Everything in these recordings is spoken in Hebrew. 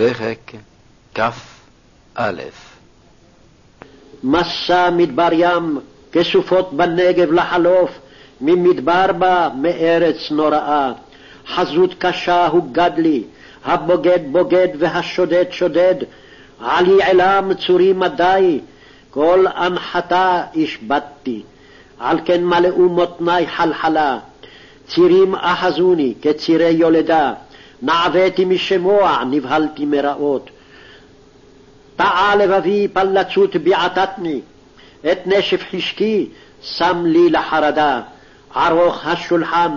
פרק כ"א מסע מדבר ים, כסופות בנגב לחלוף, ממדבר בה מארץ נוראה. חזות קשה הוגד לי, הבוגד בוגד והשודד שודד, על יעלם צורי מדי, כל אנחתה השבתתי, על כן מלאו מותני חלחלה. צירים אחזוני כצירי יולדה, נעוויתי משמוע, נבהלתי מרעות. טעה לבבי פלצות ביעטתני, את נשף חשקי שם לי לחרדה. ערוך השולחן,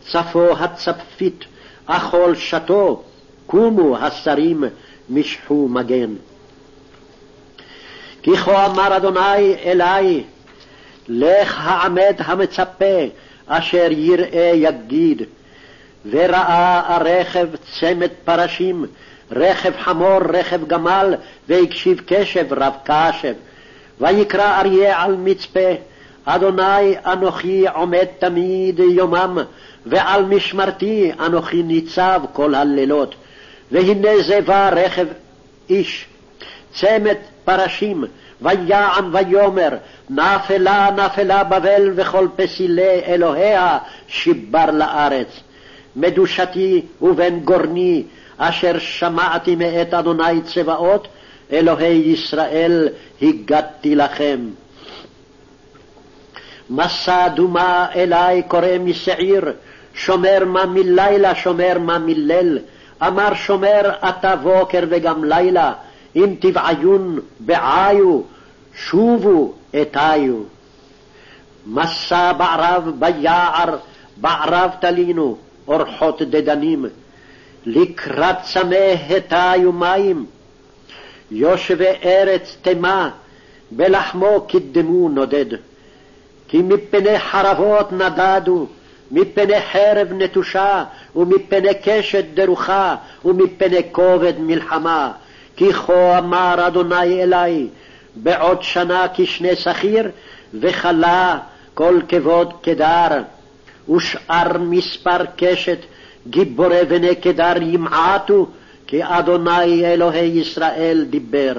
צפו הצפית, אכול שתו, קומו השרים, משחו מגן. כי כה אמר אדוני אלי, לך העמד המצפה, אשר יראה יגיד. וראה הרכב צמד פרשים, רכב חמור, רכב גמל, והקשיב קשב רב קשב. ויקרא אריה על מצפה, אדוני אנוכי עומד תמיד יומם, ועל משמרתי אנוכי ניצב כל הלילות. והנה זה בא רכב איש, צמד פרשים, ויען ויאמר, נפלה נפלה בבל וכל פסילי אלוהיה שיבר לארץ. מדושתי ובן גורני, אשר שמעתי מאת אדוני צבאות, אלוהי ישראל, הגדתי לכם. מסע דומה אלי קורא משעיר, שומר מה מלילה, שומר מה מליל. אמר שומר אתה בוקר וגם לילה, אם תבעיון בעיו, שובו אתיו. מסע בערב ביער, בערב תלינו, אורחות דדנים, לקראת צמא התיו מים. יושבי ארץ תימה, בלחמו קידמו נודד. כי מפני חרבות נדדו, מפני חרב נטושה, ומפני קשת דרוכה, ומפני כובד מלחמה. כי כה אמר אדוני אלי, בעוד שנה כשני שכיר, וכלה כל כבוד קדר, ושאר מספר קשת, גיבורי בני קדר ימעטו, כי אדוני אלוהי ישראל דיבר.